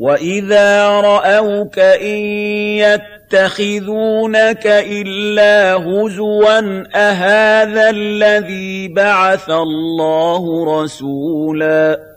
وَإِذَا رَأَوْكَ إِن يَتَّخِذُونَكَ إِلَّا هُزُوًا أَهَٰذَا الَّذِي بَعَثَ اللَّهُ رَسُولًا